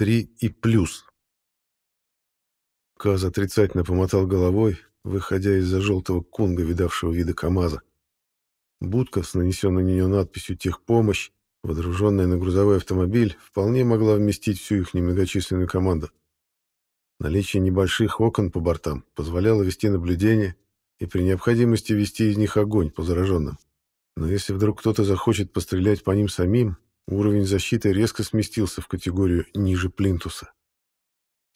три и плюс. Каз отрицательно помотал головой, выходя из-за желтого кунга, видавшего вида КамАЗа. Будка с нанесенной на нее надписью «Техпомощь», водруженная на грузовой автомобиль, вполне могла вместить всю их немногочисленную команду. Наличие небольших окон по бортам позволяло вести наблюдение и при необходимости вести из них огонь по зараженным. Но если вдруг кто-то захочет пострелять по ним самим, уровень защиты резко сместился в категорию ниже плинтуса.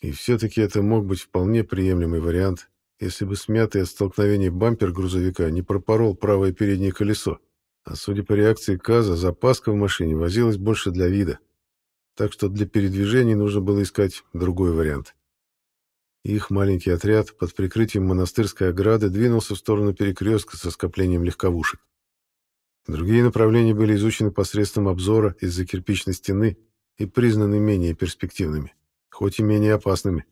И все-таки это мог быть вполне приемлемый вариант, если бы смятый от столкновения бампер грузовика не пропорол правое переднее колесо. А судя по реакции Каза, запаска в машине возилась больше для вида. Так что для передвижений нужно было искать другой вариант. Их маленький отряд под прикрытием монастырской ограды двинулся в сторону перекрестка со скоплением легковушек. Другие направления были изучены посредством обзора из-за кирпичной стены и признаны менее перспективными, хоть и менее опасными.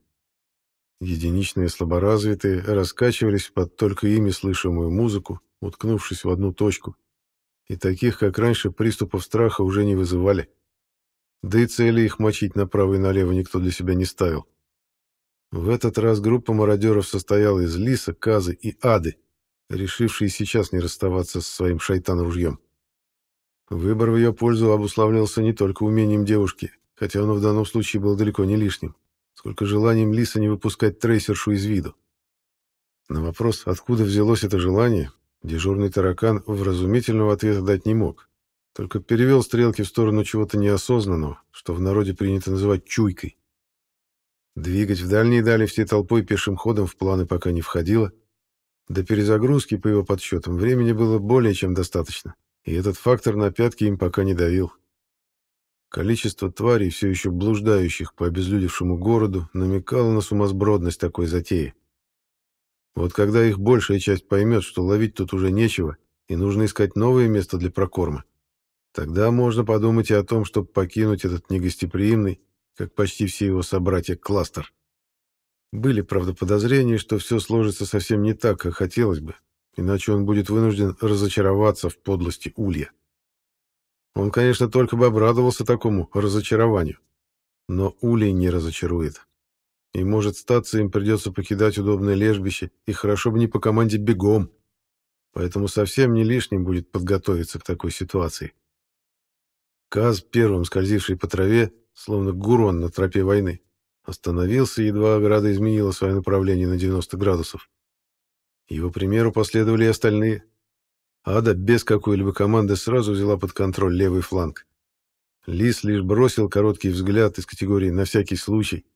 Единичные слаборазвитые раскачивались под только ими слышимую музыку, уткнувшись в одну точку. И таких, как раньше, приступов страха уже не вызывали. Да и цели их мочить направо и налево никто для себя не ставил. В этот раз группа мародеров состояла из Лиса, Казы и Ады, решившие сейчас не расставаться со своим шайтан-ружьем. Выбор в ее пользу обуславливался не только умением девушки, хотя он в данном случае был далеко не лишним сколько желанием Лиса не выпускать трейсершу из виду. На вопрос, откуда взялось это желание, дежурный таракан вразумительного ответа дать не мог, только перевел стрелки в сторону чего-то неосознанного, что в народе принято называть чуйкой. Двигать в дальние дали всей толпой пешим ходом в планы пока не входило. До перезагрузки, по его подсчетам, времени было более чем достаточно, и этот фактор на пятки им пока не давил. Количество тварей, все еще блуждающих по обезлюдевшему городу, намекало на сумасбродность такой затеи. Вот когда их большая часть поймет, что ловить тут уже нечего, и нужно искать новое место для прокорма, тогда можно подумать и о том, чтобы покинуть этот негостеприимный, как почти все его собратья, кластер. Были, правда, подозрения, что все сложится совсем не так, как хотелось бы, иначе он будет вынужден разочароваться в подлости Улья. Он, конечно, только бы обрадовался такому разочарованию. Но Улей не разочарует. И, может, статься им придется покидать удобное лежбище, и хорошо бы не по команде бегом. Поэтому совсем не лишним будет подготовиться к такой ситуации. Каз, первым скользивший по траве, словно гурон на тропе войны, остановился, едва ограда изменила свое направление на 90 градусов. Его примеру последовали и остальные. Ада без какой-либо команды сразу взяла под контроль левый фланг. Лис лишь бросил короткий взгляд из категории «на всякий случай».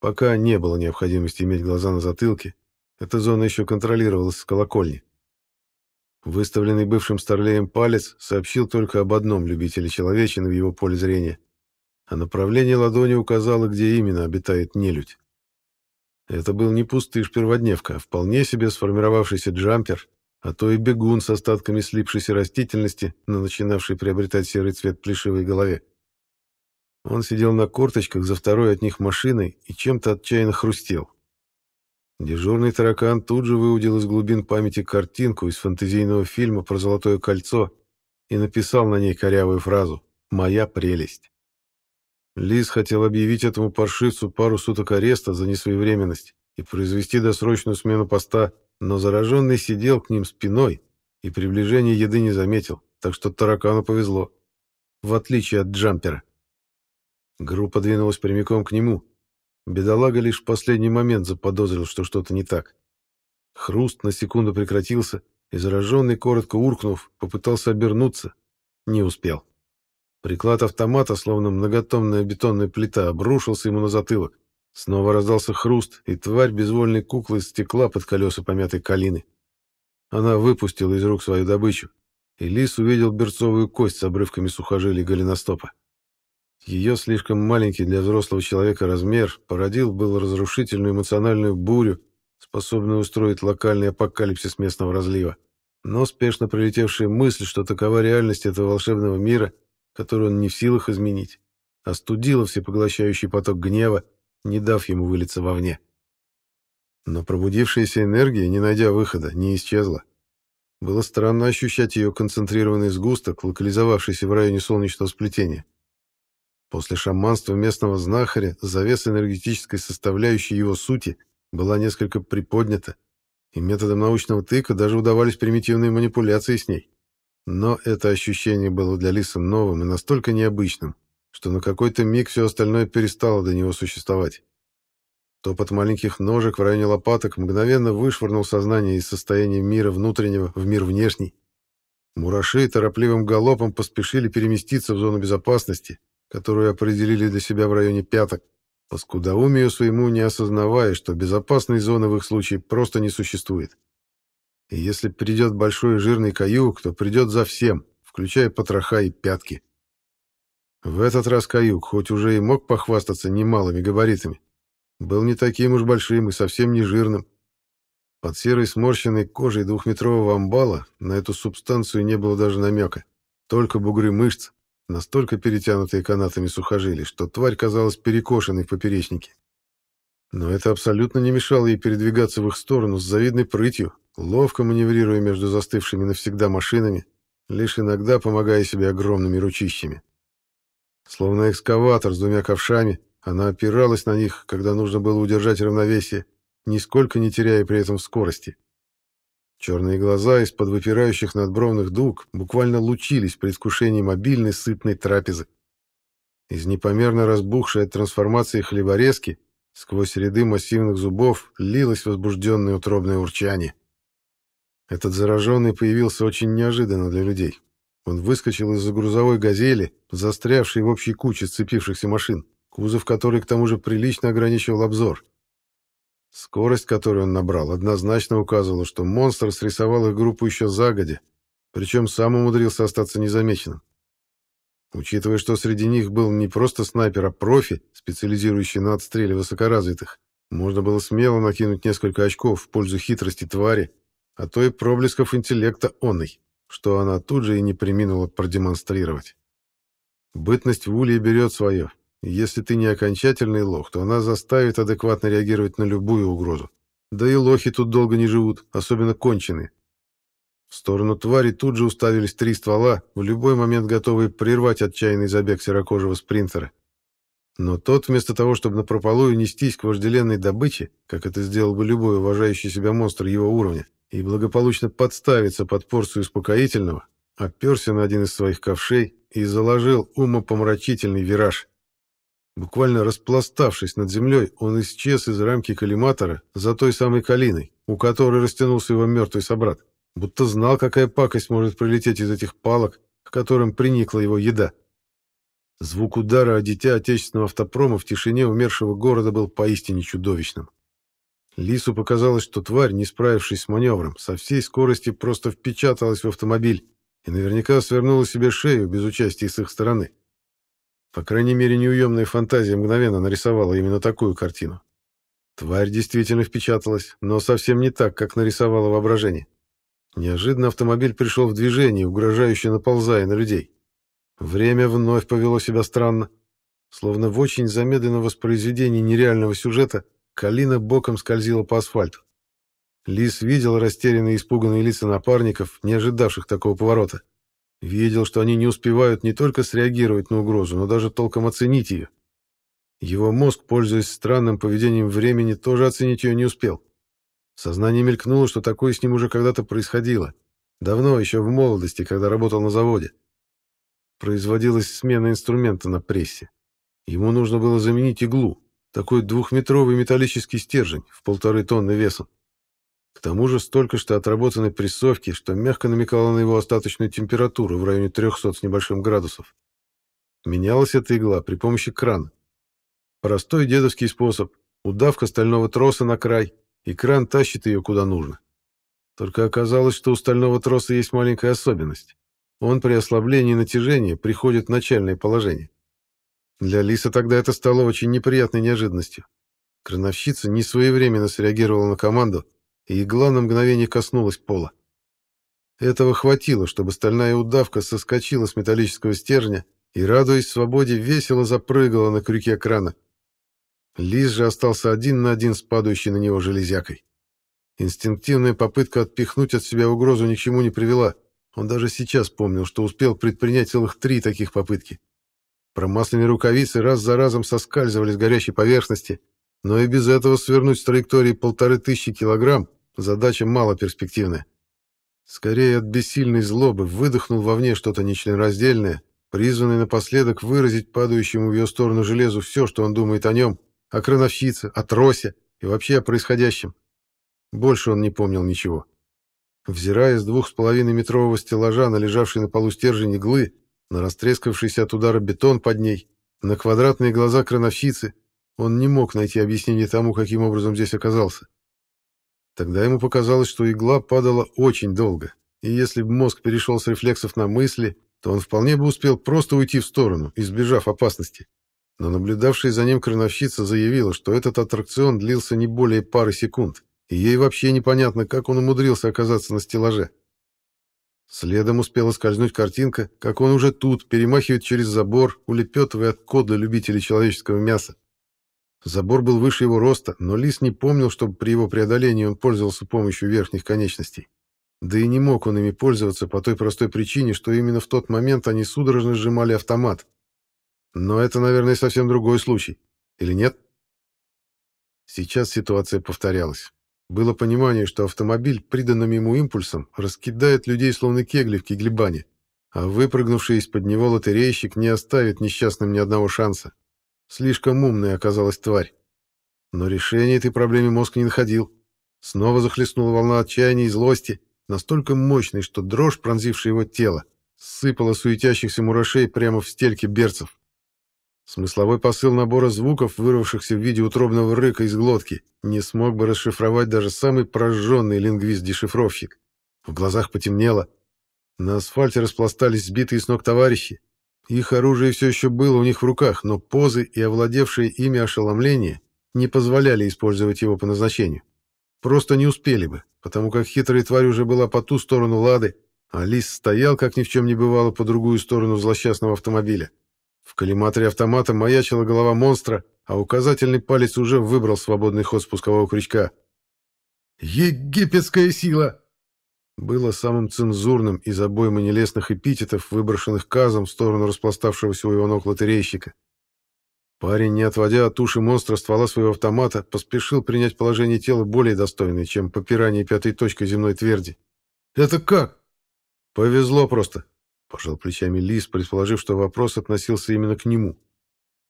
Пока не было необходимости иметь глаза на затылке, эта зона еще контролировалась с колокольни. Выставленный бывшим старлеем палец сообщил только об одном любителе человечины в его поле зрения, а направление ладони указало, где именно обитает нелюдь. Это был не пустыш-перводневка, а вполне себе сформировавшийся джампер, а то и бегун с остатками слипшейся растительности на начинавшей приобретать серый цвет плешивой голове. Он сидел на корточках за второй от них машиной и чем-то отчаянно хрустел. Дежурный таракан тут же выудил из глубин памяти картинку из фэнтезийного фильма про Золотое кольцо и написал на ней корявую фразу «Моя прелесть». Лис хотел объявить этому паршивцу пару суток ареста за несвоевременность и произвести досрочную смену поста но зараженный сидел к ним спиной и приближение еды не заметил, так что таракану повезло, в отличие от джампера. Группа двинулась прямиком к нему. Бедолага лишь в последний момент заподозрил, что что-то не так. Хруст на секунду прекратился, и зараженный, коротко уркнув, попытался обернуться. Не успел. Приклад автомата, словно многотонная бетонная плита, обрушился ему на затылок. Снова раздался хруст, и тварь безвольной куклы стекла под колеса помятой калины. Она выпустила из рук свою добычу, и лис увидел берцовую кость с обрывками сухожилий голеностопа. Ее слишком маленький для взрослого человека размер породил был разрушительную эмоциональную бурю, способную устроить локальный апокалипсис местного разлива. Но спешно прилетевшая мысль, что такова реальность этого волшебного мира, которую он не в силах изменить, остудила всепоглощающий поток гнева, не дав ему вылиться вовне. Но пробудившаяся энергия, не найдя выхода, не исчезла. Было странно ощущать ее концентрированный сгусток, локализовавшийся в районе солнечного сплетения. После шаманства местного знахаря завес энергетической составляющей его сути была несколько приподнята, и методом научного тыка даже удавались примитивные манипуляции с ней. Но это ощущение было для Лиса новым и настолько необычным, что на какой-то миг все остальное перестало до него существовать. Топот маленьких ножек в районе лопаток мгновенно вышвырнул сознание из состояния мира внутреннего в мир внешний. Мураши торопливым галопом поспешили переместиться в зону безопасности, которую определили для себя в районе пяток, по скудоумию своему не осознавая, что безопасной зоны в их случае просто не существует. И если придет большой жирный каюк, то придет за всем, включая потроха и пятки. В этот раз каюк, хоть уже и мог похвастаться немалыми габаритами, был не таким уж большим и совсем не жирным. Под серой сморщенной кожей двухметрового амбала на эту субстанцию не было даже намека, только бугры мышц, настолько перетянутые канатами сухожилий, что тварь казалась перекошенной в поперечнике. Но это абсолютно не мешало ей передвигаться в их сторону с завидной прытью, ловко маневрируя между застывшими навсегда машинами, лишь иногда помогая себе огромными ручищами. Словно экскаватор с двумя ковшами, она опиралась на них, когда нужно было удержать равновесие, нисколько не теряя при этом скорости. Черные глаза из-под выпирающих надбровных дуг буквально лучились при предвкушении мобильной сытной трапезы. Из непомерно разбухшей от трансформации хлеборезки сквозь ряды массивных зубов лилось возбужденное утробное урчание. Этот зараженный появился очень неожиданно для людей. Он выскочил из-за грузовой «Газели», застрявшей в общей куче сцепившихся машин, кузов которой к тому же прилично ограничивал обзор. Скорость, которую он набрал, однозначно указывала, что монстр срисовал их группу еще загодя, причем сам умудрился остаться незамеченным. Учитывая, что среди них был не просто снайпер, а профи, специализирующий на отстреле высокоразвитых, можно было смело накинуть несколько очков в пользу хитрости твари, а то и проблесков интеллекта оной, что она тут же и не приминула продемонстрировать. Бытность в Улье берет свое, и если ты не окончательный лох, то она заставит адекватно реагировать на любую угрозу. Да и лохи тут долго не живут, особенно конченые. В сторону твари тут же уставились три ствола, в любой момент готовые прервать отчаянный забег серокожего спринтера. Но тот, вместо того, чтобы напропалую нестись к вожделенной добыче, как это сделал бы любой уважающий себя монстр его уровня, и благополучно подставиться под порцию успокоительного, оперся на один из своих ковшей и заложил умопомрачительный вираж. Буквально распластавшись над землей, он исчез из рамки коллиматора за той самой калиной, у которой растянулся его мертвый собрат, будто знал, какая пакость может прилететь из этих палок, к которым приникла его еда. Звук удара о дитя отечественного автопрома в тишине умершего города был поистине чудовищным. Лису показалось, что тварь, не справившись с маневром, со всей скорости просто впечаталась в автомобиль и наверняка свернула себе шею без участия с их стороны. По крайней мере, неуемная фантазия мгновенно нарисовала именно такую картину. Тварь действительно впечаталась, но совсем не так, как нарисовала воображение. Неожиданно автомобиль пришел в движение, угрожающе наползая на людей. Время вновь повело себя странно. Словно в очень замедленном воспроизведении нереального сюжета, Калина боком скользила по асфальту. Лис видел растерянные и испуганные лица напарников, не ожидавших такого поворота. Видел, что они не успевают не только среагировать на угрозу, но даже толком оценить ее. Его мозг, пользуясь странным поведением времени, тоже оценить ее не успел. Сознание мелькнуло, что такое с ним уже когда-то происходило. Давно, еще в молодости, когда работал на заводе. Производилась смена инструмента на прессе. Ему нужно было заменить иглу, такой двухметровый металлический стержень в полторы тонны весом. К тому же столько что отработанной прессовки, что мягко намекало на его остаточную температуру в районе 300 с небольшим градусов. Менялась эта игла при помощи крана. Простой дедовский способ. Удавка стального троса на край, и кран тащит ее куда нужно. Только оказалось, что у стального троса есть маленькая особенность. Он при ослаблении натяжения приходит в начальное положение. Для Лиса тогда это стало очень неприятной неожиданностью. Крановщица не своевременно среагировала на команду, и игла на мгновение коснулась пола. Этого хватило, чтобы стальная удавка соскочила с металлического стержня и, радуясь свободе, весело запрыгала на крюке крана. Лис же остался один на один с падающей на него железякой. Инстинктивная попытка отпихнуть от себя угрозу ни к чему не привела. Он даже сейчас помнил, что успел предпринять целых три таких попытки. Промасленные рукавицы раз за разом соскальзывали с горящей поверхности, но и без этого свернуть с траектории полторы тысячи килограмм задача малоперспективная. Скорее от бессильной злобы выдохнул вовне что-то нечленораздельное, призванное напоследок выразить падающему в ее сторону железу все, что он думает о нем, о крановщице, о тросе и вообще о происходящем. Больше он не помнил ничего. Взирая с двух с половиной метрового стеллажа на лежавший на полу стержень иглы, на растрескавшийся от удара бетон под ней, на квадратные глаза крановщицы, он не мог найти объяснение тому, каким образом здесь оказался. Тогда ему показалось, что игла падала очень долго, и если бы мозг перешел с рефлексов на мысли, то он вполне бы успел просто уйти в сторону, избежав опасности. Но наблюдавшая за ним крановщица заявила, что этот аттракцион длился не более пары секунд, и ей вообще непонятно, как он умудрился оказаться на стеллаже. Следом успела скользнуть картинка, как он уже тут, перемахивает через забор, улепетывая от код для любителей человеческого мяса. Забор был выше его роста, но Лис не помнил, чтобы при его преодолении он пользовался помощью верхних конечностей. Да и не мог он ими пользоваться по той простой причине, что именно в тот момент они судорожно сжимали автомат. Но это, наверное, совсем другой случай. Или нет? Сейчас ситуация повторялась. Было понимание, что автомобиль, приданным ему импульсом, раскидает людей словно кегли в кеглебане, а выпрыгнувший из-под него лотерейщик не оставит несчастным ни одного шанса. Слишком умной оказалась тварь. Но решения этой проблеме мозг не находил. Снова захлестнула волна отчаяния и злости, настолько мощной, что дрожь, пронзившая его тело, сыпала суетящихся мурашей прямо в стельки берцев. Смысловой посыл набора звуков, вырвавшихся в виде утробного рыка из глотки, не смог бы расшифровать даже самый прожженный лингвист-дешифровщик. В глазах потемнело. На асфальте распластались сбитые с ног товарищи. Их оружие все еще было у них в руках, но позы и овладевшие ими ошеломление не позволяли использовать его по назначению. Просто не успели бы, потому как хитрая тварь уже была по ту сторону лады, а лис стоял, как ни в чем не бывало, по другую сторону злосчастного автомобиля. В коллиматоре автомата маячила голова монстра, а указательный палец уже выбрал свободный ход спускового крючка. «Египетская сила!» Было самым цензурным из обоймы нелестных эпитетов, выброшенных казом в сторону распластавшегося у его ног лотерейщика. Парень, не отводя от туши монстра ствола своего автомата, поспешил принять положение тела более достойное, чем попирание пятой точкой земной тверди. «Это как?» «Повезло просто», Пожал плечами Лис, предположив, что вопрос относился именно к нему.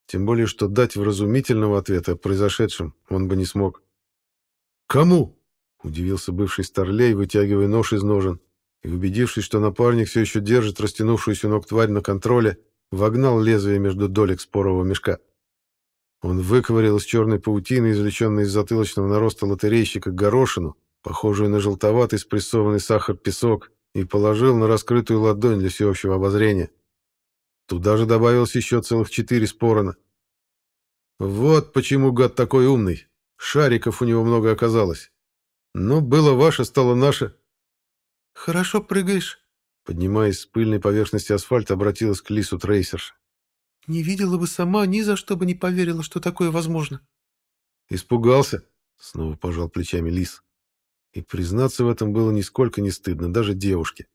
Тем более, что дать вразумительного ответа о произошедшем он бы не смог. «Кому?» — удивился бывший старлей, вытягивая нож из ножен, и, убедившись, что напарник все еще держит растянувшуюся ног тварь на контроле, вогнал лезвие между долек спорового мешка. Он выковырял из черной паутины, извлеченной из затылочного нароста лотерейщика, горошину, похожую на желтоватый спрессованный сахар-песок, и положил на раскрытую ладонь для всеобщего обозрения. Туда же добавилось еще целых четыре спорона. Вот почему гад такой умный. Шариков у него много оказалось. Ну, было ваше, стало наше. Хорошо прыгаешь. Поднимаясь с пыльной поверхности асфальта, обратилась к Лису Трейсерша. Не видела бы сама, ни за что бы не поверила, что такое возможно. Испугался? Снова пожал плечами Лис. И признаться в этом было нисколько не стыдно, даже девушке.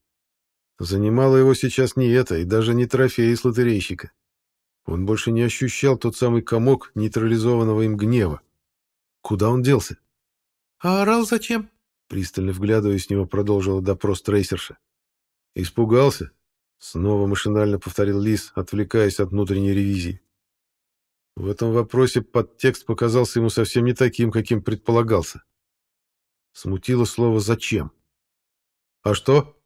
Занимало его сейчас не это, и даже не трофей из лотерейщика. Он больше не ощущал тот самый комок нейтрализованного им гнева. Куда он делся? «А орал зачем?» Пристально вглядываясь в него, продолжила допрос трейсерша. «Испугался?» Снова машинально повторил Лис, отвлекаясь от внутренней ревизии. В этом вопросе подтекст показался ему совсем не таким, каким предполагался. Смутило слово «зачем». «А что?»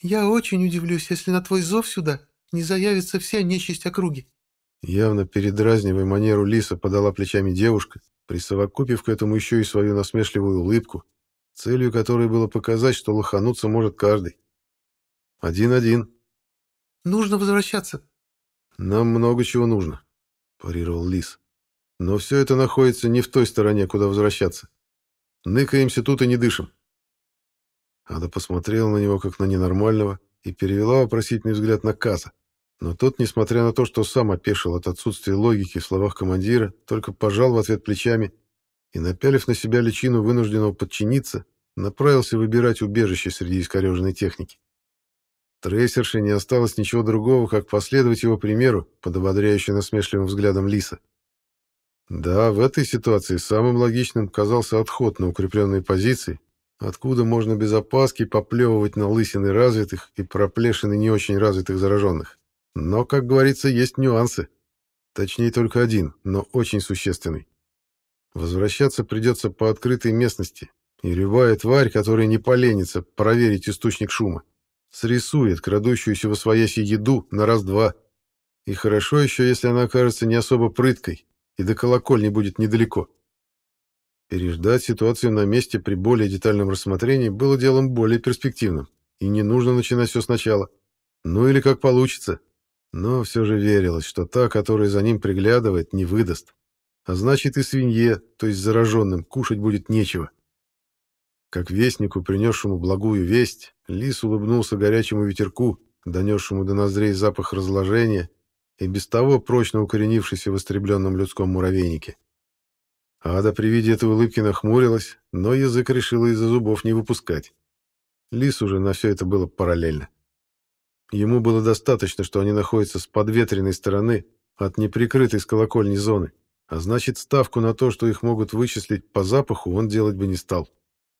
«Я очень удивлюсь, если на твой зов сюда не заявится вся нечисть округи». Явно передразнивая манеру Лиса, подала плечами девушка, присовокупив к этому еще и свою насмешливую улыбку, целью которой было показать, что лохануться может каждый. «Один-один». «Нужно возвращаться». «Нам много чего нужно», — парировал Лис. «Но все это находится не в той стороне, куда возвращаться. Ныкаемся тут и не дышим. Ада посмотрела на него, как на ненормального, и перевела вопросительный взгляд на Каза. Но тот, несмотря на то, что сам опешил от отсутствия логики в словах командира, только пожал в ответ плечами и, напялив на себя личину вынужденного подчиниться, направился выбирать убежище среди искореженной техники. Трейсерше не осталось ничего другого, как последовать его примеру под ободряющим насмешливым взглядом Лиса. Да, в этой ситуации самым логичным казался отход на укрепленные позиции, откуда можно без опаски поплевывать на лысины развитых и проплешины не очень развитых зараженных. Но, как говорится, есть нюансы. Точнее, только один, но очень существенный. Возвращаться придется по открытой местности, и любая тварь, которая не поленится проверить источник шума, срисует крадущуюся во свояси еду на раз-два. И хорошо еще, если она окажется не особо прыткой, и до колокольни будет недалеко. Переждать ситуацию на месте при более детальном рассмотрении было делом более перспективным, и не нужно начинать все сначала. Ну или как получится. Но все же верилось, что та, которая за ним приглядывает, не выдаст. А значит и свинье, то есть зараженным, кушать будет нечего. Как вестнику, принесшему благую весть, лис улыбнулся горячему ветерку, донесшему до ноздрей запах разложения и без того прочно укоренившийся в истребленном людском муравейнике. Ада при виде этой улыбки нахмурилась, но язык решила из-за зубов не выпускать. Лис уже на все это было параллельно. Ему было достаточно, что они находятся с подветренной стороны от неприкрытой с колокольни зоны, а значит, ставку на то, что их могут вычислить по запаху, он делать бы не стал.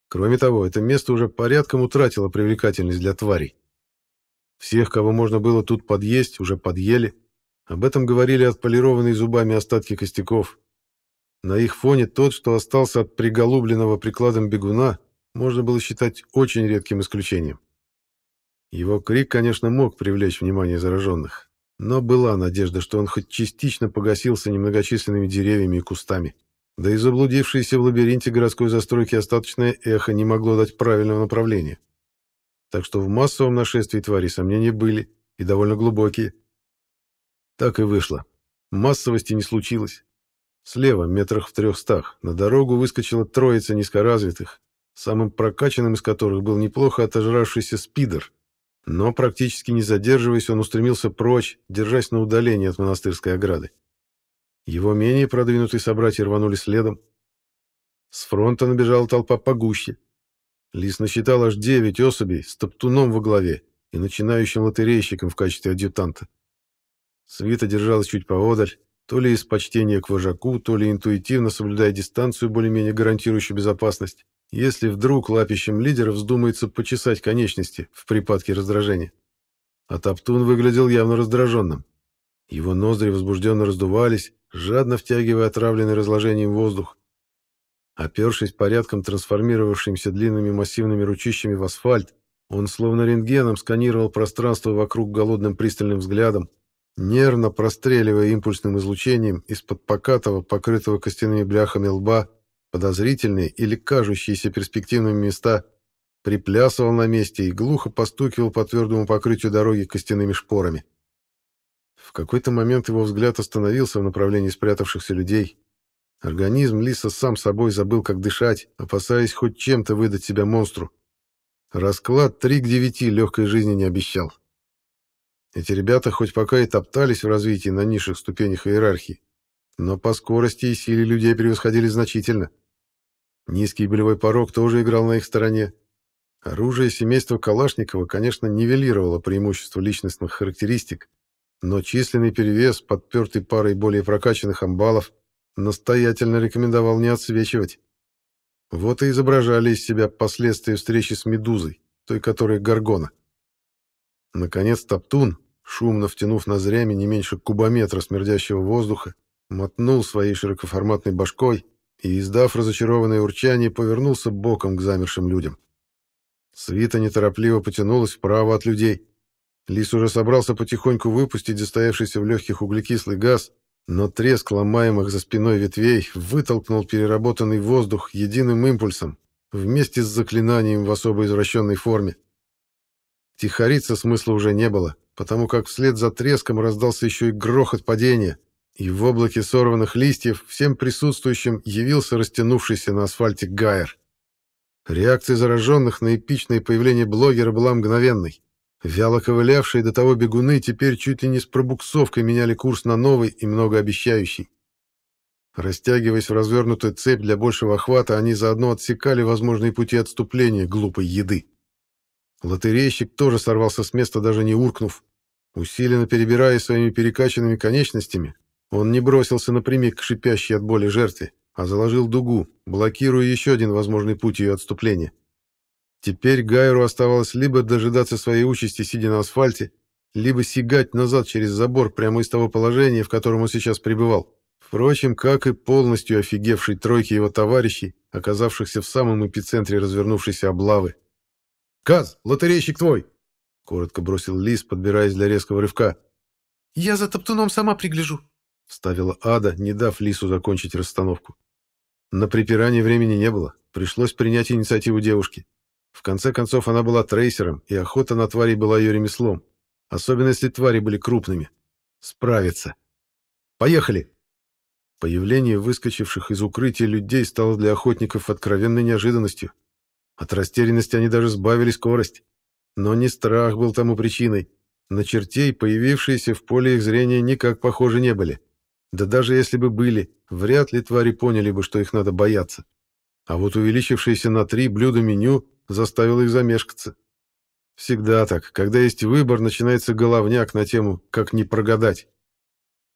Кроме того, это место уже порядком утратило привлекательность для тварей. Всех, кого можно было тут подъесть, уже подъели. Об этом говорили отполированные зубами остатки костяков. На их фоне тот, что остался от приголубленного прикладом бегуна, можно было считать очень редким исключением. Его крик, конечно, мог привлечь внимание зараженных, но была надежда, что он хоть частично погасился немногочисленными деревьями и кустами. Да и заблудившееся в лабиринте городской застройки остаточное эхо не могло дать правильного направления. Так что в массовом нашествии тварей сомнения были, и довольно глубокие. Так и вышло. Массовости не случилось. Слева, метрах в трехстах, на дорогу выскочила троица низкоразвитых, самым прокачанным из которых был неплохо отожравшийся спидер. Но, практически не задерживаясь, он устремился прочь, держась на удалении от монастырской ограды. Его менее продвинутые собратья рванули следом. С фронта набежала толпа погуще. Лис насчитал аж девять особей с топтуном во главе и начинающим лотерейщиком в качестве адъютанта. Свита держалась чуть поодаль, то ли из почтения к вожаку, то ли интуитивно соблюдая дистанцию, более-менее гарантирующую безопасность, если вдруг лапищем лидера вздумается почесать конечности в припадке раздражения. А Топтун выглядел явно раздраженным. Его ноздри возбужденно раздувались, жадно втягивая отравленный разложением воздух. Опершись порядком трансформировавшимся длинными массивными ручищами в асфальт, он словно рентгеном сканировал пространство вокруг голодным пристальным взглядом, нервно простреливая импульсным излучением из-под покатого, покрытого костяными бляхами лба, подозрительные или кажущиеся перспективными места, приплясывал на месте и глухо постукивал по твердому покрытию дороги костяными шпорами. В какой-то момент его взгляд остановился в направлении спрятавшихся людей. Организм Лиса сам собой забыл, как дышать, опасаясь хоть чем-то выдать себя монстру. Расклад 3 к 9 легкой жизни не обещал. Эти ребята хоть пока и топтались в развитии на низших ступенях иерархии, но по скорости и силе людей превосходили значительно. Низкий болевой порог тоже играл на их стороне. Оружие семейства Калашникова, конечно, нивелировало преимущество личностных характеристик, но численный перевес, подпертый парой более прокачанных амбалов, настоятельно рекомендовал не отсвечивать. Вот и изображали из себя последствия встречи с Медузой, той, которая Гаргона. Наконец Топтун, шумно втянув ноздрями не меньше кубометра смердящего воздуха, мотнул своей широкоформатной башкой и, издав разочарованное урчание, повернулся боком к замершим людям. Свита неторопливо потянулась вправо от людей. Лис уже собрался потихоньку выпустить застоявшийся в легких углекислый газ, но треск ломаемых за спиной ветвей вытолкнул переработанный воздух единым импульсом, вместе с заклинанием в особо извращенной форме. Тихориться смысла уже не было, потому как вслед за треском раздался еще и грохот падения, и в облаке сорванных листьев всем присутствующим явился растянувшийся на асфальте Гайер. Реакция зараженных на эпичное появление блогера была мгновенной. Вяло ковылявшие до того бегуны теперь чуть ли не с пробуксовкой меняли курс на новый и многообещающий. Растягиваясь в развернутую цепь для большего охвата, они заодно отсекали возможные пути отступления глупой еды. Лотерейщик тоже сорвался с места, даже не уркнув. Усиленно перебирая своими перекачанными конечностями, он не бросился напрямик к шипящей от боли жертве, а заложил дугу, блокируя еще один возможный путь ее отступления. Теперь Гайру оставалось либо дожидаться своей участи, сидя на асфальте, либо сигать назад через забор прямо из того положения, в котором он сейчас пребывал. Впрочем, как и полностью офигевшей тройки его товарищей, оказавшихся в самом эпицентре развернувшейся облавы. «Каз, лотерейщик твой!» — коротко бросил Лис, подбираясь для резкого рывка. «Я за топтуном сама пригляжу», — вставила Ада, не дав Лису закончить расстановку. На припирание времени не было, пришлось принять инициативу девушки. В конце концов, она была трейсером, и охота на тварей была ее ремеслом. Особенно, если твари были крупными. Справиться. Поехали! Появление выскочивших из укрытия людей стало для охотников откровенной неожиданностью. От растерянности они даже сбавили скорость. Но не страх был тому причиной. На чертей, появившиеся в поле их зрения, никак похожи не были. Да даже если бы были, вряд ли твари поняли бы, что их надо бояться. А вот увеличившееся на три блюда меню заставило их замешкаться. Всегда так. Когда есть выбор, начинается головняк на тему «как не прогадать».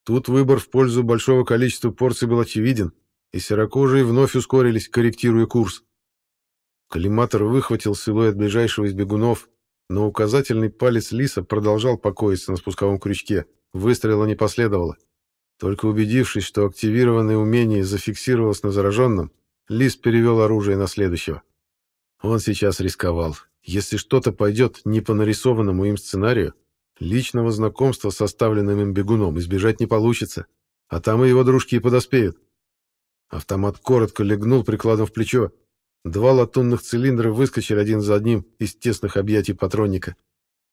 Тут выбор в пользу большого количества порций был очевиден, и серокожие вновь ускорились, корректируя курс. Коллиматор выхватил силуэт ближайшего из бегунов, но указательный палец лиса продолжал покоиться на спусковом крючке. Выстрела не последовало. Только убедившись, что активированное умение зафиксировалось на зараженном, лис перевел оружие на следующего. Он сейчас рисковал. Если что-то пойдет не по нарисованному им сценарию, личного знакомства с оставленным им бегуном избежать не получится, а там и его дружки подоспеют. Автомат коротко легнул прикладом в плечо. Два латунных цилиндра выскочили один за одним из тесных объятий патронника.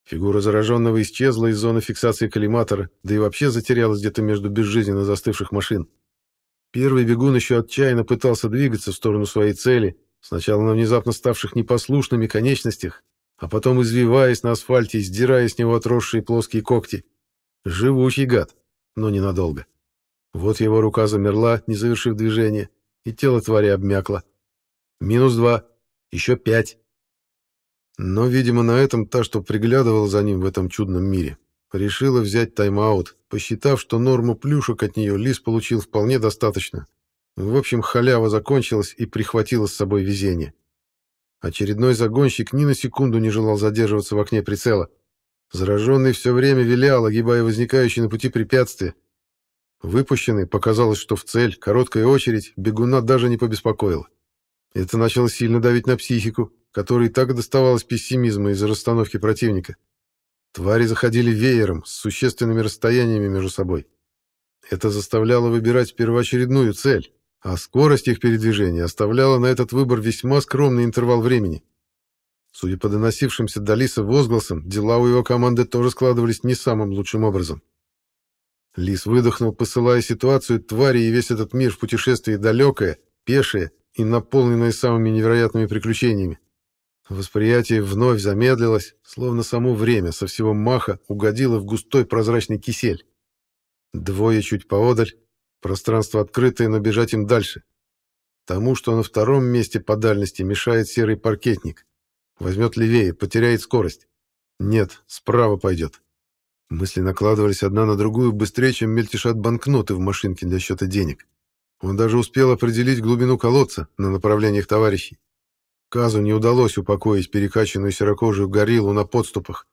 Фигура зараженного исчезла из зоны фиксации коллиматора, да и вообще затерялась где-то между безжизненно застывших машин. Первый бегун еще отчаянно пытался двигаться в сторону своей цели, Сначала на внезапно ставших непослушными конечностях, а потом извиваясь на асфальте и сдирая с него отросшие плоские когти. Живучий гад, но ненадолго. Вот его рука замерла, не завершив движение, и тело твари обмякло. Минус два, еще пять. Но, видимо, на этом та, что приглядывала за ним в этом чудном мире, решила взять тайм-аут, посчитав, что норму плюшек от нее Лис получил вполне достаточно, в общем, халява закончилась и прихватила с собой везение. Очередной загонщик ни на секунду не желал задерживаться в окне прицела. Зараженный все время вилял, огибая возникающие на пути препятствия. Выпущенный показалось, что в цель, короткая очередь, бегуна даже не побеспокоила. Это начало сильно давить на психику, которой так доставалось пессимизма из-за расстановки противника. Твари заходили веером, с существенными расстояниями между собой. Это заставляло выбирать первоочередную цель, а скорость их передвижения оставляла на этот выбор весьма скромный интервал времени. Судя по доносившимся до Лиса возгласам, дела у его команды тоже складывались не самым лучшим образом. Лис выдохнул, посылая ситуацию твари и весь этот мир в путешествие далекое, пешее и наполненное самыми невероятными приключениями. Восприятие вновь замедлилось, словно само время со всего маха угодило в густой прозрачный кисель. Двое чуть поодаль, Пространство открытое, но бежать им дальше. Тому, что на втором месте по дальности мешает серый паркетник. Возьмет левее, потеряет скорость. Нет, справа пойдет. Мысли накладывались одна на другую быстрее, чем мельтешат банкноты в машинке для счета денег. Он даже успел определить глубину колодца на направлениях товарищей. Казу не удалось упокоить перекачанную серокожую гориллу на подступах.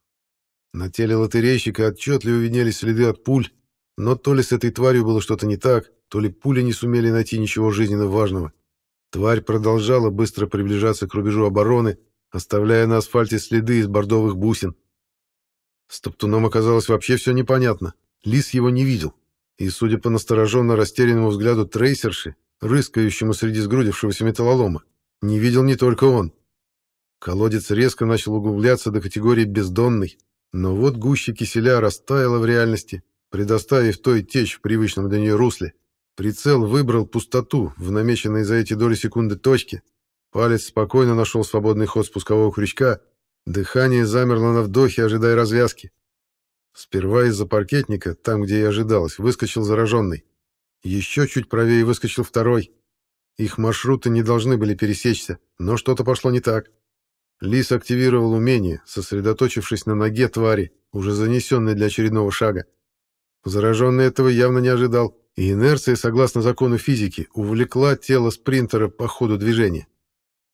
На теле лотерейщика отчетливо виднелись следы от пуль, но то ли с этой тварью было что-то не так, то ли пули не сумели найти ничего жизненно важного. Тварь продолжала быстро приближаться к рубежу обороны, оставляя на асфальте следы из бордовых бусин. С Топтуном оказалось вообще все непонятно. Лис его не видел. И, судя по настороженно растерянному взгляду трейсерши, рыскающему среди сгрудившегося металлолома, не видел не только он. Колодец резко начал углубляться до категории «бездонный», но вот гуще киселя растаяла в реальности, Предоставив той течь в привычном для нее русле, прицел выбрал пустоту в намеченной за эти доли секунды точке. Палец спокойно нашел свободный ход спускового крючка. Дыхание замерло на вдохе, ожидая развязки. Сперва из-за паркетника, там, где и ожидалось, выскочил зараженный. Еще чуть правее выскочил второй. Их маршруты не должны были пересечься, но что-то пошло не так. Лис активировал умение, сосредоточившись на ноге твари, уже занесенной для очередного шага. Зараженный этого явно не ожидал, и инерция, согласно закону физики, увлекла тело спринтера по ходу движения.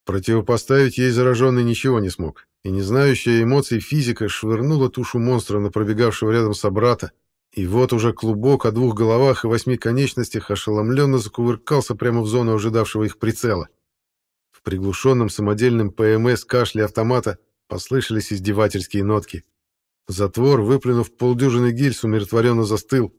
Противопоставить ей зараженный ничего не смог, и не знающая эмоций физика швырнула тушу монстра на пробегавшего рядом собрата, и вот уже клубок о двух головах и восьми конечностях ошеломленно закувыркался прямо в зону ожидавшего их прицела. В приглушенном самодельном ПМС кашле автомата послышались издевательские нотки. Затвор, выплюнув полдюжины гильз, умиротворенно застыл.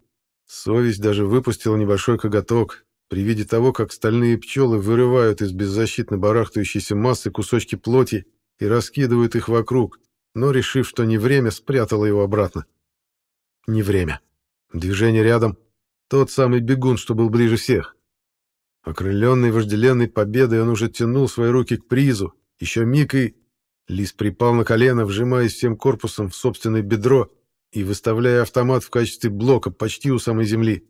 Совесть даже выпустила небольшой коготок, при виде того, как стальные пчелы вырывают из беззащитно барахтающейся массы кусочки плоти и раскидывают их вокруг, но, решив, что не время, спрятала его обратно. Не время. Движение рядом. Тот самый бегун, что был ближе всех. Окрыленный вожделенной победой, он уже тянул свои руки к призу. Еще миг и... Лис припал на колено, вжимаясь всем корпусом в собственное бедро и выставляя автомат в качестве блока почти у самой земли.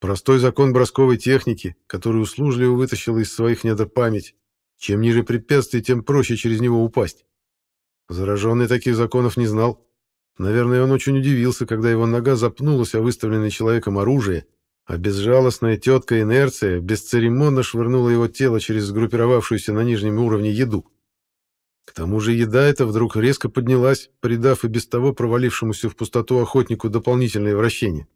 Простой закон бросковой техники, который услужливо вытащил из своих недр память. Чем ниже препятствий, тем проще через него упасть. Зараженный таких законов не знал. Наверное, он очень удивился, когда его нога запнулась о выставленное человеком оружие, а безжалостная тетка инерция бесцеремонно швырнула его тело через сгруппировавшуюся на нижнем уровне еду. К тому же еда эта вдруг резко поднялась, придав и без того провалившемуся в пустоту охотнику дополнительное вращение.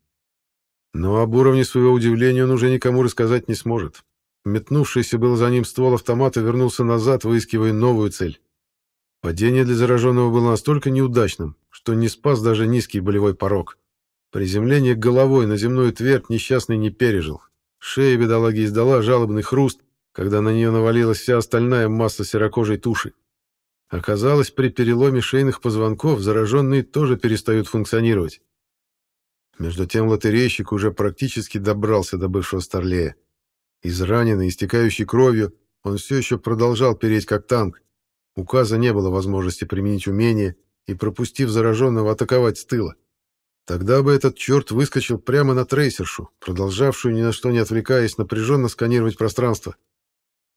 Но об уровне своего удивления он уже никому рассказать не сможет. Метнувшийся был за ним ствол автомата вернулся назад, выискивая новую цель. Падение для зараженного было настолько неудачным, что не спас даже низкий болевой порог. Приземление головой на земную твердь несчастный не пережил. Шея бедолаги издала жалобный хруст, когда на нее навалилась вся остальная масса серокожей туши. Оказалось, при переломе шейных позвонков зараженные тоже перестают функционировать. Между тем лотерейщик уже практически добрался до бывшего Старлея. Израненный, истекающий кровью, он все еще продолжал переть как танк. Указа не было возможности применить умение и, пропустив зараженного, атаковать с тыла. Тогда бы этот черт выскочил прямо на трейсершу, продолжавшую ни на что не отвлекаясь напряженно сканировать пространство.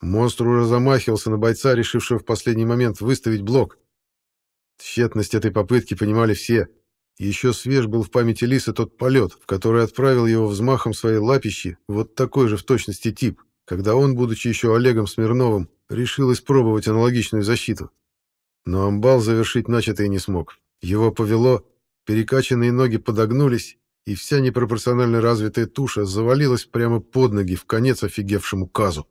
Монстр уже замахивался на бойца, решившего в последний момент выставить блок. Тщетность этой попытки понимали все — еще свеж был в памяти Лисы тот полет, в который отправил его взмахом своей лапищи вот такой же в точности тип, когда он, будучи еще Олегом Смирновым, решил испробовать аналогичную защиту. Но амбал завершить начатое не смог. Его повело, перекачанные ноги подогнулись, и вся непропорционально развитая туша завалилась прямо под ноги в конец офигевшему казу.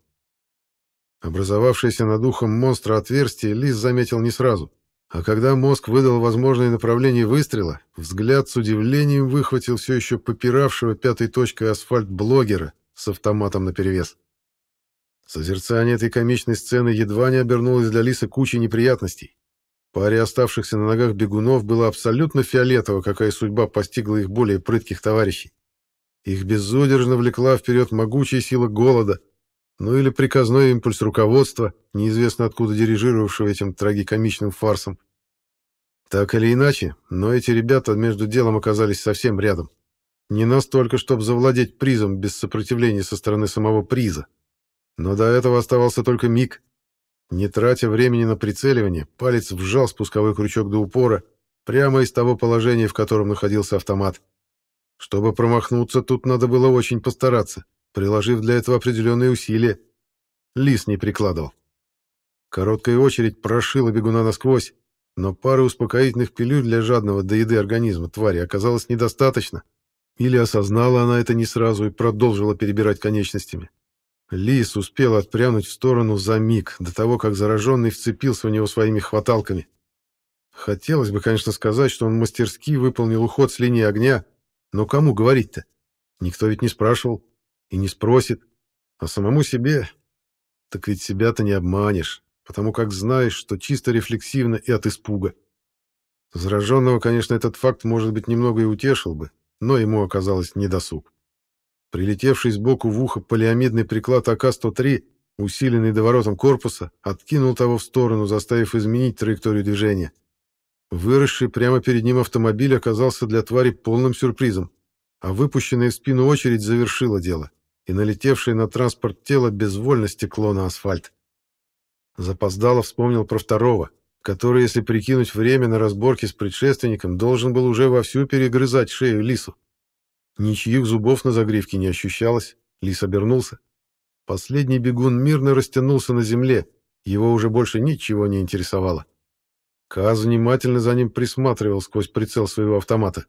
Образовавшееся над ухом монстра отверстие Лис заметил не сразу — а когда мозг выдал возможное направление выстрела, взгляд с удивлением выхватил все еще попиравшего пятой точкой асфальт блогера с автоматом наперевес. Созерцание этой комичной сцены едва не обернулось для Лисы кучей неприятностей. Паре оставшихся на ногах бегунов было абсолютно фиолетово, какая судьба постигла их более прытких товарищей. Их безудержно влекла вперед могучая сила голода, ну или приказной импульс руководства, неизвестно откуда дирижировавшего этим трагикомичным фарсом. Так или иначе, но эти ребята между делом оказались совсем рядом. Не настолько, чтобы завладеть призом без сопротивления со стороны самого приза. Но до этого оставался только миг. Не тратя времени на прицеливание, палец вжал спусковой крючок до упора, прямо из того положения, в котором находился автомат. Чтобы промахнуться, тут надо было очень постараться приложив для этого определенные усилия. Лис не прикладывал. Короткая очередь прошила бегуна насквозь, но пары успокоительных пилюль для жадного до еды организма твари оказалось недостаточно. Или осознала она это не сразу и продолжила перебирать конечностями. Лис успел отпрянуть в сторону за миг, до того, как зараженный вцепился в него своими хваталками. Хотелось бы, конечно, сказать, что он мастерски выполнил уход с линии огня, но кому говорить-то? Никто ведь не спрашивал. И не спросит. А самому себе... Так ведь себя-то не обманешь, потому как знаешь, что чисто рефлексивно и от испуга. Зараженного, конечно, этот факт, может быть, немного и утешил бы, но ему оказалось недосуг. Прилетевший сбоку в ухо полиамидный приклад АК-103, усиленный доворотом корпуса, откинул того в сторону, заставив изменить траекторию движения. Выросший прямо перед ним автомобиль оказался для твари полным сюрпризом, а выпущенная в спину очередь завершила дело и налетевшее на транспорт тело безвольно стекло на асфальт. Запоздало вспомнил про второго, который, если прикинуть время на разборке с предшественником, должен был уже вовсю перегрызать шею лису. Ничьих зубов на загривке не ощущалось, лис обернулся. Последний бегун мирно растянулся на земле, его уже больше ничего не интересовало. Каз внимательно за ним присматривал сквозь прицел своего автомата.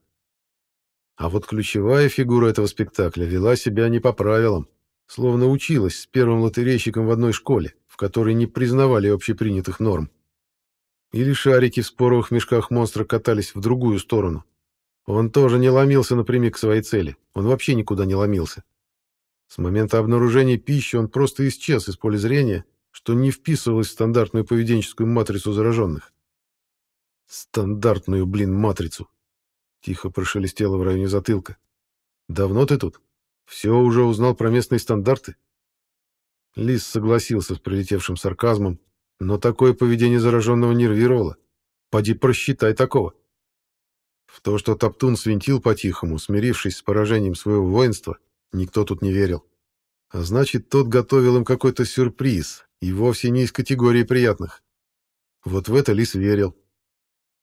А вот ключевая фигура этого спектакля вела себя не по правилам, словно училась с первым лотерейщиком в одной школе, в которой не признавали общепринятых норм. Или шарики в споровых мешках монстра катались в другую сторону. Он тоже не ломился напрямик к своей цели, он вообще никуда не ломился. С момента обнаружения пищи он просто исчез из поля зрения, что не вписывалось в стандартную поведенческую матрицу зараженных. Стандартную, блин, матрицу. Тихо прошелестело в районе затылка. Давно ты тут? Все уже узнал про местные стандарты? Лис согласился с прилетевшим сарказмом, но такое поведение зараженного нервировало. Поди просчитай такого. В то, что Топтун свинтил по-тихому, смирившись с поражением своего воинства, никто тут не верил. А значит, тот готовил им какой-то сюрприз, и вовсе не из категории приятных. Вот в это Лис верил.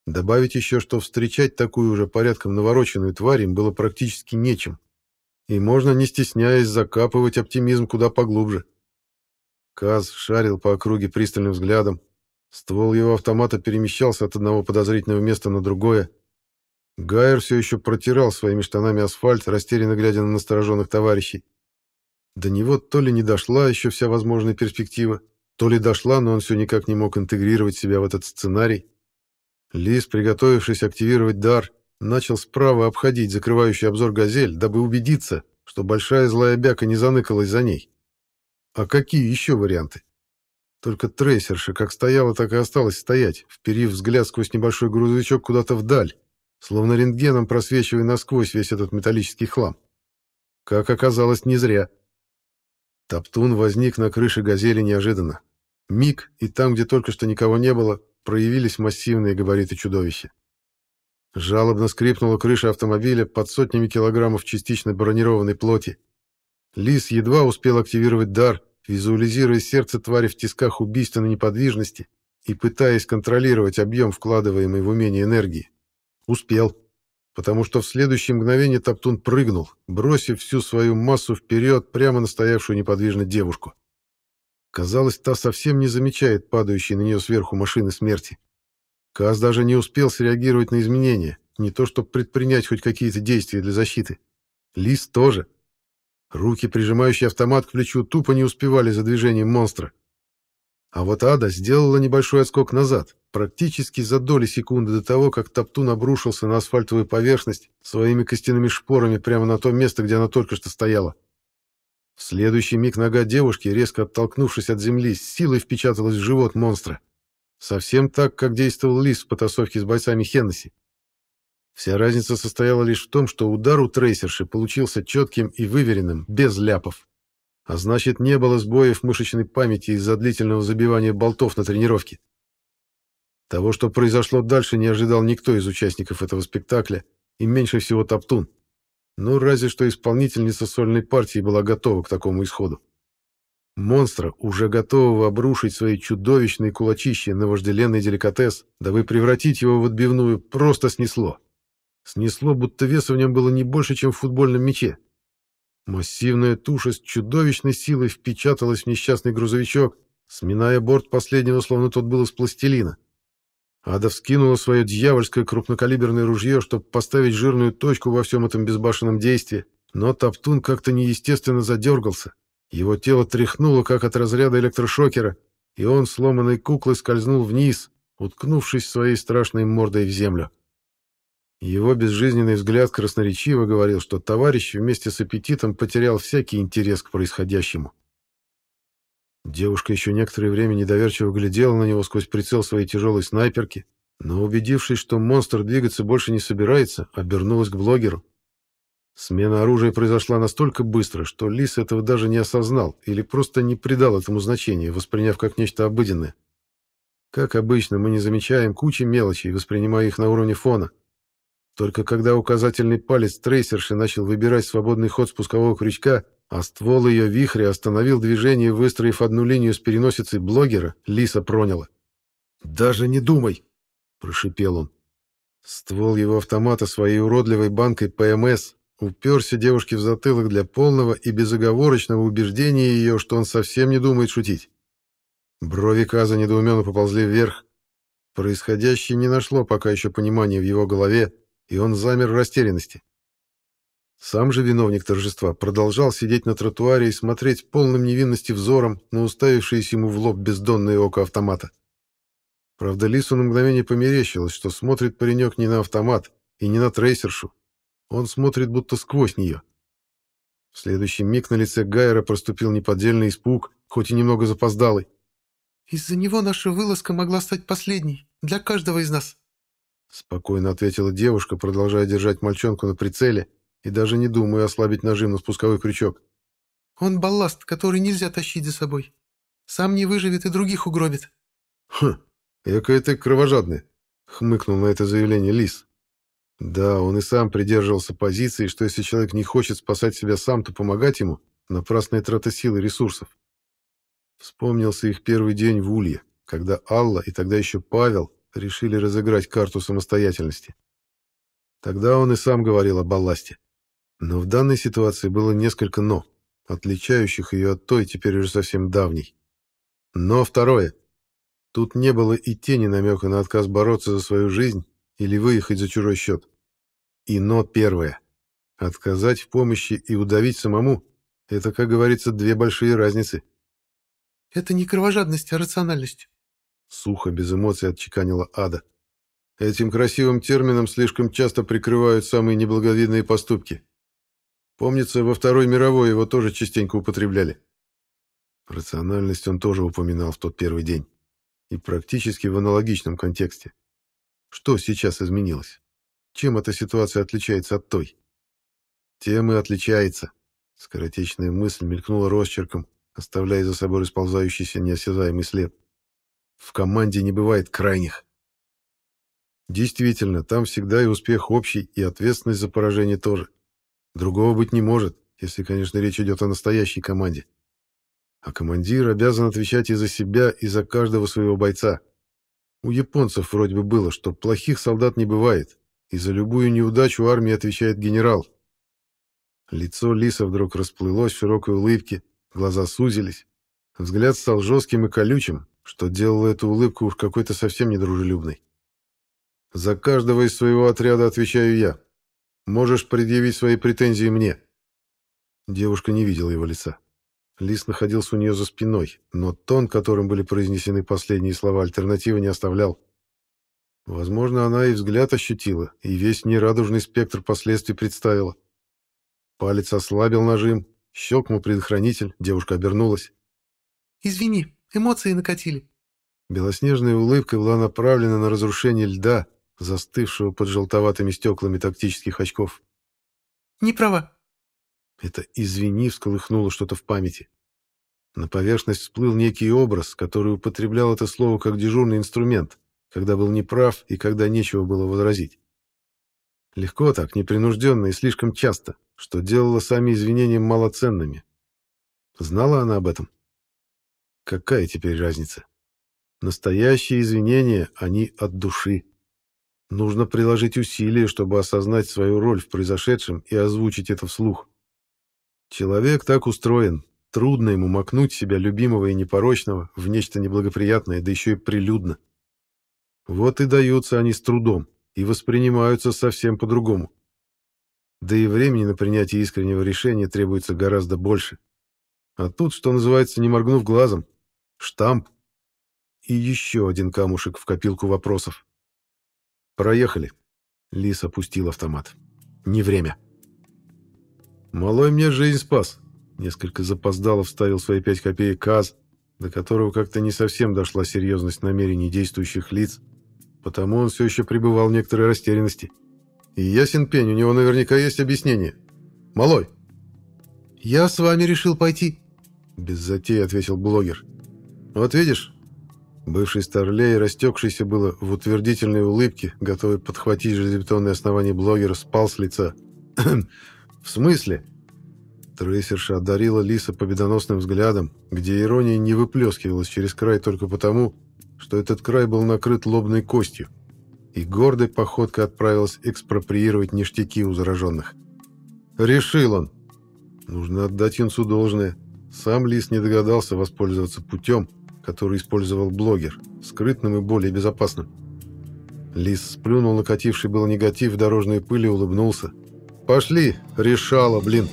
Добавить еще, что встречать такую уже порядком навороченную тварь им было практически нечем. И можно, не стесняясь, закапывать оптимизм куда поглубже. Каз шарил по округе пристальным взглядом. Ствол его автомата перемещался от одного подозрительного места на другое. Гайер все еще протирал своими штанами асфальт, растерянно глядя на настороженных товарищей. До него то ли не дошла еще вся возможная перспектива, то ли дошла, но он все никак не мог интегрировать себя в этот сценарий. Лис, приготовившись активировать дар, начал справа обходить закрывающий обзор «Газель», дабы убедиться, что большая злая бяка не заныкалась за ней. А какие еще варианты? Только трейсерша как стояла, так и осталась стоять, вперив взгляд сквозь небольшой грузовичок куда-то вдаль, словно рентгеном просвечивая насквозь весь этот металлический хлам. Как оказалось, не зря. Топтун возник на крыше «Газели» неожиданно. Миг, и там, где только что никого не было, проявились массивные габариты чудовища. Жалобно скрипнула крыша автомобиля под сотнями килограммов частично бронированной плоти. Лис едва успел активировать дар, визуализируя сердце твари в тисках убийственной неподвижности и пытаясь контролировать объем вкладываемой в умение энергии. Успел, потому что в следующее мгновение Топтун прыгнул, бросив всю свою массу вперед прямо на стоявшую неподвижно девушку. Казалось, та совсем не замечает падающей на нее сверху машины смерти. Каз даже не успел среагировать на изменения, не то чтобы предпринять хоть какие-то действия для защиты. Лис тоже. Руки, прижимающие автомат к плечу, тупо не успевали за движением монстра. А вот Ада сделала небольшой отскок назад, практически за доли секунды до того, как Топтун обрушился на асфальтовую поверхность своими костяными шпорами прямо на то место, где она только что стояла. В следующий миг нога девушки, резко оттолкнувшись от земли, с силой впечаталась в живот монстра. Совсем так, как действовал Лис в потасовке с бойцами Хеннесси. Вся разница состояла лишь в том, что удар у трейсерши получился четким и выверенным, без ляпов. А значит, не было сбоев мышечной памяти из-за длительного забивания болтов на тренировке. Того, что произошло дальше, не ожидал никто из участников этого спектакля, и меньше всего Топтун. Ну, разве что исполнительница сольной партии была готова к такому исходу. Монстра, уже готового обрушить свои чудовищные кулачища на вожделенный деликатес, дабы превратить его в отбивную, просто снесло. Снесло, будто веса в нем было не больше, чем в футбольном мяче. Массивная туша с чудовищной силой впечаталась в несчастный грузовичок, сминая борт последнего, словно тот был из пластилина. Ада вскинула свое дьявольское крупнокалиберное ружье, чтобы поставить жирную точку во всем этом безбашенном действии, но Топтун как-то неестественно задергался. Его тело тряхнуло, как от разряда электрошокера, и он сломанной куклой скользнул вниз, уткнувшись своей страшной мордой в землю. Его безжизненный взгляд красноречиво говорил, что товарищ вместе с аппетитом потерял всякий интерес к происходящему. Девушка еще некоторое время недоверчиво глядела на него сквозь прицел своей тяжелой снайперки, но, убедившись, что монстр двигаться больше не собирается, обернулась к блогеру. Смена оружия произошла настолько быстро, что Лис этого даже не осознал или просто не придал этому значения, восприняв как нечто обыденное. Как обычно, мы не замечаем кучи мелочей, воспринимая их на уровне фона. Только когда указательный палец трейсерши начал выбирать свободный ход спускового крючка, а ствол ее вихря остановил движение, выстроив одну линию с переносицей блогера, Лиса проняла. «Даже не думай!» — прошипел он. Ствол его автомата своей уродливой банкой ПМС уперся девушке в затылок для полного и безоговорочного убеждения ее, что он совсем не думает шутить. Брови Каза недоуменно поползли вверх. Происходящее не нашло пока еще понимания в его голове, и он замер в растерянности. Сам же виновник торжества продолжал сидеть на тротуаре и смотреть полным невинности взором на уставившееся ему в лоб бездонное око автомата. Правда, Лису на мгновение померещилось, что смотрит паренек не на автомат и не на трейсершу. Он смотрит будто сквозь нее. В следующий миг на лице Гайера проступил неподдельный испуг, хоть и немного запоздалый. «Из-за него наша вылазка могла стать последней, для каждого из нас», — спокойно ответила девушка, продолжая держать мальчонку на прицеле и даже не думая ослабить нажим на спусковой крючок. «Он балласт, который нельзя тащить за собой. Сам не выживет и других угробит». «Хм, «Экая ты кровожадная», — хмыкнул на это заявление Лис. Да, он и сам придерживался позиции, что если человек не хочет спасать себя сам, то помогать ему — напрасная трата сил и ресурсов. Вспомнился их первый день в Улье, когда Алла и тогда еще Павел решили разыграть карту самостоятельности. Тогда он и сам говорил о балласте. Но в данной ситуации было несколько «но», отличающих ее от той, теперь уже совсем давней. Но второе. Тут не было и тени намека на отказ бороться за свою жизнь или выехать за чужой счет. И но первое. Отказать в помощи и удавить самому — это, как говорится, две большие разницы. «Это не кровожадность, а рациональность», — сухо, без эмоций отчеканила Ада. Этим красивым термином слишком часто прикрывают самые неблаговидные поступки. Помнится, во Второй мировой его тоже частенько употребляли. Рациональность он тоже упоминал в тот первый день и практически в аналогичном контексте. Что сейчас изменилось? Чем эта ситуация отличается от той? Тем и отличается. Скоротечная мысль мелькнула росчерком, оставляя за собой расползающийся неосязаемый след. В команде не бывает крайних. Действительно, там всегда и успех общий, и ответственность за поражение тоже. Другого быть не может, если, конечно, речь идет о настоящей команде а командир обязан отвечать и за себя, и за каждого своего бойца. У японцев вроде бы было, что плохих солдат не бывает, и за любую неудачу армии отвечает генерал. Лицо Лиса вдруг расплылось в широкой улыбке, глаза сузились. Взгляд стал жестким и колючим, что делало эту улыбку уж какой-то совсем недружелюбной. «За каждого из своего отряда отвечаю я. Можешь предъявить свои претензии мне». Девушка не видела его лица. Лис находился у нее за спиной, но тон, которым были произнесены последние слова, альтернативы не оставлял. Возможно, она и взгляд ощутила, и весь нерадужный спектр последствий представила. Палец ослабил нажим, щелкнул предохранитель, девушка обернулась. «Извини, эмоции накатили». Белоснежная улыбка была направлена на разрушение льда, застывшего под желтоватыми стеклами тактических очков. «Не права. Это «извини» всколыхнуло что-то в памяти. На поверхность всплыл некий образ, который употреблял это слово как дежурный инструмент, когда был неправ и когда нечего было возразить. Легко так, непринужденно и слишком часто, что делало сами извинения малоценными. Знала она об этом? Какая теперь разница? Настоящие извинения, они от души. Нужно приложить усилия, чтобы осознать свою роль в произошедшем и озвучить это вслух. Человек так устроен. Трудно ему макнуть себя любимого и непорочного в нечто неблагоприятное, да еще и прилюдно. Вот и даются они с трудом, и воспринимаются совсем по-другому. Да и времени на принятие искреннего решения требуется гораздо больше. А тут, что называется, не моргнув глазом, штамп и еще один камушек в копилку вопросов. «Проехали». Лис опустил автомат. «Не время». «Малой мне жизнь спас», — несколько запоздало вставил свои пять копеек Каз, до которого как-то не совсем дошла серьезность намерений действующих лиц, потому он все еще пребывал в некоторой растерянности. И ясен пень, у него наверняка есть объяснение. «Малой!» «Я с вами решил пойти», — без затей ответил блогер. «Вот видишь?» Бывший старлей, растекшийся было в утвердительной улыбке, готовый подхватить железобетонное основание блогера, спал с лица. «В смысле?» Трейсерша одарила Лиса победоносным взглядом, где ирония не выплескивалась через край только потому, что этот край был накрыт лобной костью, и гордой походкой отправилась экспроприировать ништяки у зараженных. Решил он. Нужно отдать юнцу должное. Сам Лис не догадался воспользоваться путем, который использовал блогер, скрытным и более безопасным. Лис сплюнул накативший был негатив в дорожную пыль и улыбнулся. «Пошли, решала, блин!»